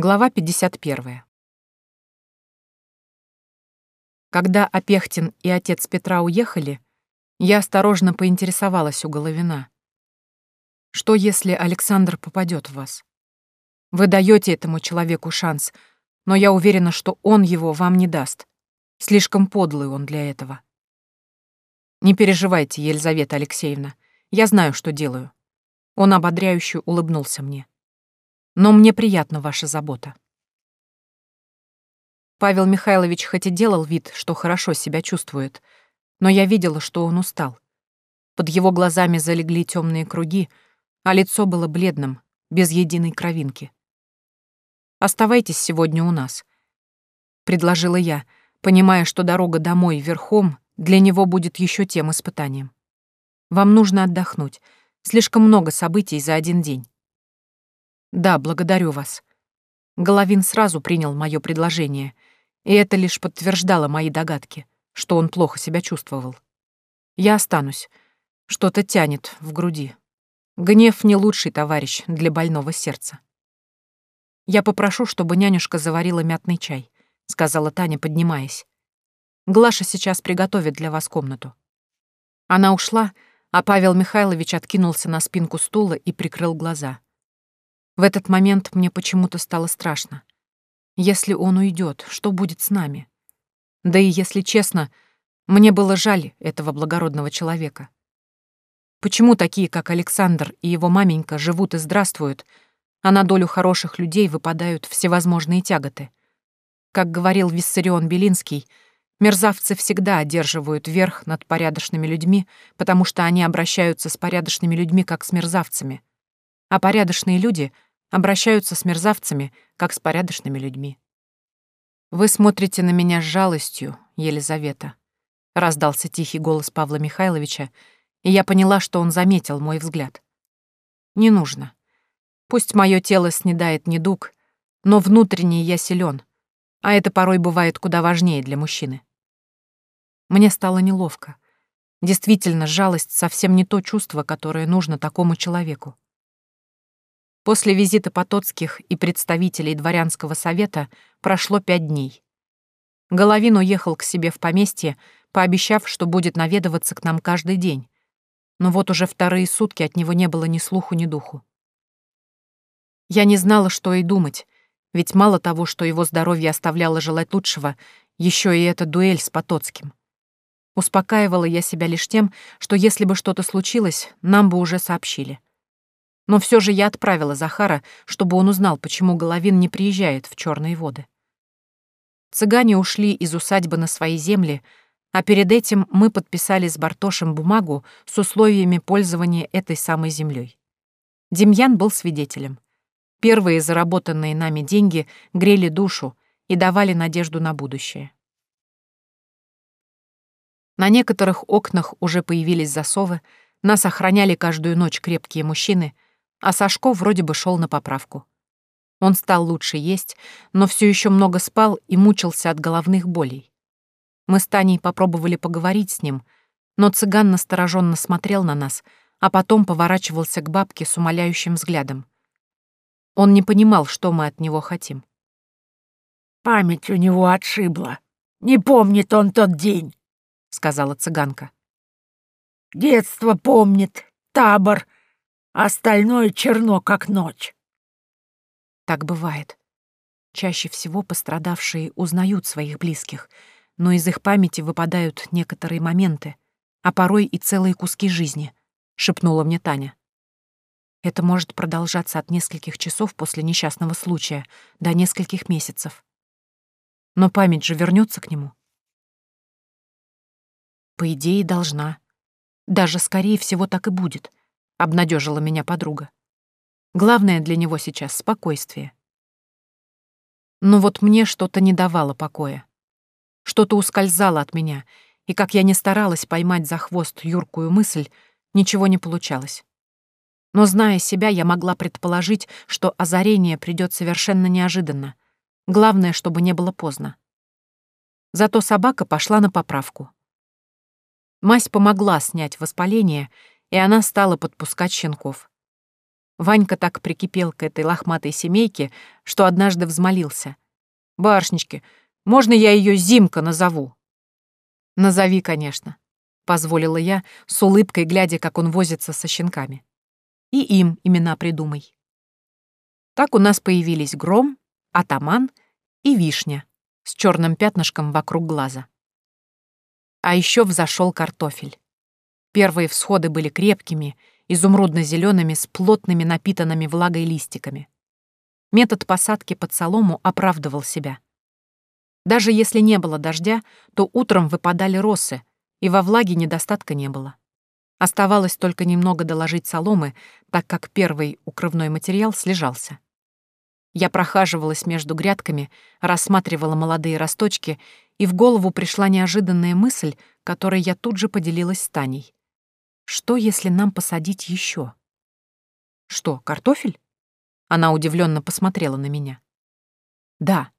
Глава 51. Когда Опехтин и отец Петра уехали, я осторожно поинтересовалась у Головина. Что, если Александр попадет в вас? Вы даете этому человеку шанс, но я уверена, что он его вам не даст. Слишком подлый он для этого. Не переживайте, Елизавета Алексеевна. Я знаю, что делаю. Он ободряюще улыбнулся мне. Но мне приятна ваша забота. Павел Михайлович хоть и делал вид, что хорошо себя чувствует, но я видела, что он устал. Под его глазами залегли темные круги, а лицо было бледным, без единой кровинки. «Оставайтесь сегодня у нас», — предложила я, понимая, что дорога домой верхом для него будет еще тем испытанием. «Вам нужно отдохнуть. Слишком много событий за один день». «Да, благодарю вас». Головин сразу принял мое предложение, и это лишь подтверждало мои догадки, что он плохо себя чувствовал. Я останусь. Что-то тянет в груди. Гнев — не лучший товарищ для больного сердца. «Я попрошу, чтобы нянюшка заварила мятный чай», — сказала Таня, поднимаясь. «Глаша сейчас приготовит для вас комнату». Она ушла, а Павел Михайлович откинулся на спинку стула и прикрыл глаза. В этот момент мне почему-то стало страшно. Если он уйдет, что будет с нами? Да и, если честно, мне было жаль этого благородного человека. Почему такие, как Александр и его маменька, живут и здравствуют, а на долю хороших людей выпадают всевозможные тяготы? Как говорил Виссарион Белинский, мерзавцы всегда одерживают верх над порядочными людьми, потому что они обращаются с порядочными людьми как с мерзавцами. А порядочные люди — обращаются с мерзавцами, как с порядочными людьми. «Вы смотрите на меня с жалостью, Елизавета», — раздался тихий голос Павла Михайловича, и я поняла, что он заметил мой взгляд. «Не нужно. Пусть мое тело снедает недуг, но внутренне я силен, а это порой бывает куда важнее для мужчины». Мне стало неловко. Действительно, жалость совсем не то чувство, которое нужно такому человеку. После визита Потоцких и представителей дворянского совета прошло пять дней. Головин уехал к себе в поместье, пообещав, что будет наведываться к нам каждый день. Но вот уже вторые сутки от него не было ни слуху, ни духу. Я не знала, что и думать, ведь мало того, что его здоровье оставляло желать лучшего, еще и эта дуэль с Потоцким. Успокаивала я себя лишь тем, что если бы что-то случилось, нам бы уже сообщили. Но все же я отправила Захара, чтобы он узнал, почему Головин не приезжает в Черные воды. Цыгане ушли из усадьбы на свои земли, а перед этим мы подписали с Бартошем бумагу с условиями пользования этой самой землей. Демьян был свидетелем. Первые заработанные нами деньги грели душу и давали надежду на будущее. На некоторых окнах уже появились засовы, нас охраняли каждую ночь крепкие мужчины — а Сашко вроде бы шел на поправку. Он стал лучше есть, но все еще много спал и мучился от головных болей. Мы с Таней попробовали поговорить с ним, но цыган настороженно смотрел на нас, а потом поворачивался к бабке с умоляющим взглядом. Он не понимал, что мы от него хотим. «Память у него отшибла. Не помнит он тот день», — сказала цыганка. «Детство помнит, табор, остальное черно, как ночь. Так бывает. Чаще всего пострадавшие узнают своих близких, но из их памяти выпадают некоторые моменты, а порой и целые куски жизни, — шепнула мне Таня. Это может продолжаться от нескольких часов после несчастного случая до нескольких месяцев. Но память же вернется к нему. По идее, должна. Даже, скорее всего, так и будет — обнадежила меня подруга. Главное для него сейчас — спокойствие. Но вот мне что-то не давало покоя. Что-то ускользало от меня, и как я не старалась поймать за хвост юркую мысль, ничего не получалось. Но, зная себя, я могла предположить, что озарение придет совершенно неожиданно. Главное, чтобы не было поздно. Зато собака пошла на поправку. Мазь помогла снять воспаление, и она стала подпускать щенков. Ванька так прикипел к этой лохматой семейке, что однажды взмолился. «Барышнички, можно я ее Зимка назову?» «Назови, конечно», — позволила я, с улыбкой глядя, как он возится со щенками. «И им имена придумай». Так у нас появились Гром, Атаман и Вишня с черным пятнышком вокруг глаза. А еще взошел картофель. Первые всходы были крепкими, изумрудно-зелеными с плотными напитанными влагой листиками. Метод посадки под солому оправдывал себя. Даже если не было дождя, то утром выпадали росы, и во влаге недостатка не было. Оставалось только немного доложить соломы, так как первый укрывной материал слежался. Я прохаживалась между грядками, рассматривала молодые росточки, и в голову пришла неожиданная мысль, которой я тут же поделилась с Таней. Что, если нам посадить еще? Что, картофель? Она удивленно посмотрела на меня. Да.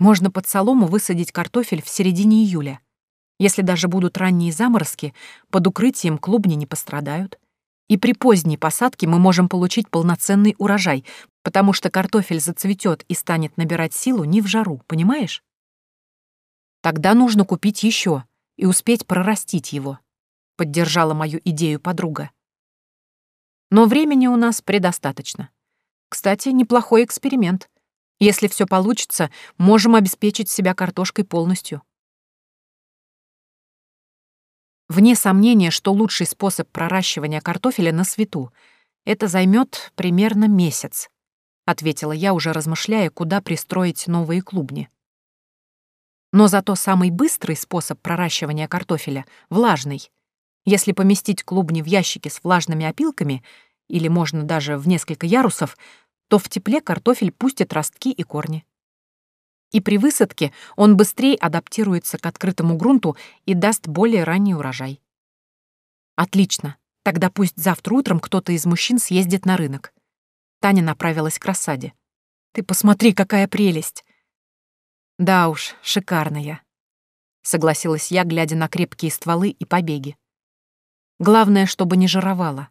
Можно под солому высадить картофель в середине июля. Если даже будут ранние заморозки, под укрытием клубни не пострадают. И при поздней посадке мы можем получить полноценный урожай, потому что картофель зацветет и станет набирать силу не в жару, понимаешь? Тогда нужно купить еще и успеть прорастить его. — поддержала мою идею подруга. «Но времени у нас предостаточно. Кстати, неплохой эксперимент. Если все получится, можем обеспечить себя картошкой полностью». Вне сомнения, что лучший способ проращивания картофеля на свету — это займет примерно месяц, — ответила я, уже размышляя, куда пристроить новые клубни. Но зато самый быстрый способ проращивания картофеля — влажный — если поместить клубни в ящики с влажными опилками, или можно даже в несколько ярусов, то в тепле картофель пустит ростки и корни. И при высадке он быстрее адаптируется к открытому грунту и даст более ранний урожай. Отлично. Тогда пусть завтра утром кто-то из мужчин съездит на рынок. Таня направилась к рассаде. Ты посмотри, какая прелесть! Да уж, шикарная. Согласилась я, глядя на крепкие стволы и побеги. Главное, чтобы не жировало.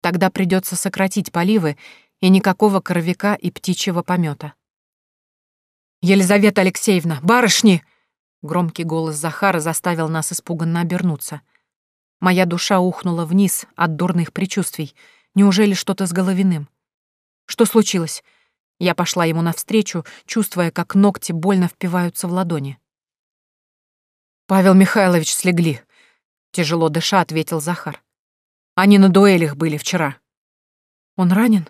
Тогда придется сократить поливы и никакого коровика и птичьего помета. «Елизавета Алексеевна, барышни!» Громкий голос Захара заставил нас испуганно обернуться. Моя душа ухнула вниз от дурных предчувствий. Неужели что-то с головиным? Что случилось? Я пошла ему навстречу, чувствуя, как ногти больно впиваются в ладони. «Павел Михайлович слегли. Тяжело дыша, ответил Захар. Они на дуэлях были вчера. Он ранен?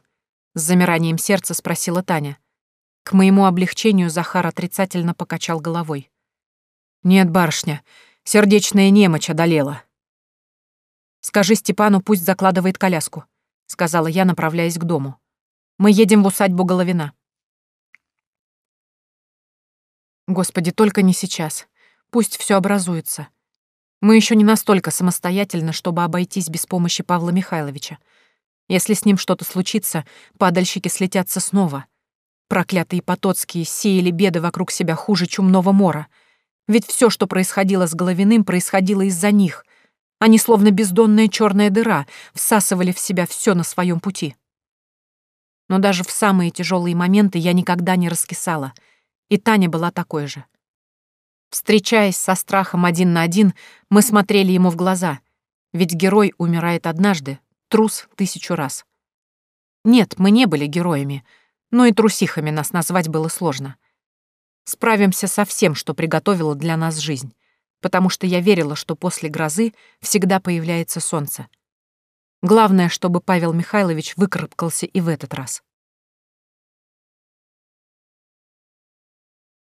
С замиранием сердца спросила Таня. К моему облегчению Захар отрицательно покачал головой. «Нет, барышня, сердечная немочь одолела». «Скажи Степану, пусть закладывает коляску», — сказала я, направляясь к дому. «Мы едем в усадьбу Головина». Господи, только не сейчас. Пусть все образуется. Мы еще не настолько самостоятельны, чтобы обойтись без помощи Павла Михайловича. Если с ним что-то случится, падальщики слетятся снова. Проклятые Потоцкие сеяли беды вокруг себя хуже чумного мора. Ведь все, что происходило с Головиным, происходило из-за них. Они, словно бездонная черная дыра, всасывали в себя все на своем пути. Но даже в самые тяжелые моменты я никогда не раскисала. И Таня была такой же. Встречаясь со страхом один на один, мы смотрели ему в глаза, ведь герой умирает однажды, трус — тысячу раз. Нет, мы не были героями, но и трусихами нас назвать было сложно. Справимся со всем, что приготовила для нас жизнь, потому что я верила, что после грозы всегда появляется солнце. Главное, чтобы Павел Михайлович выкарабкался и в этот раз.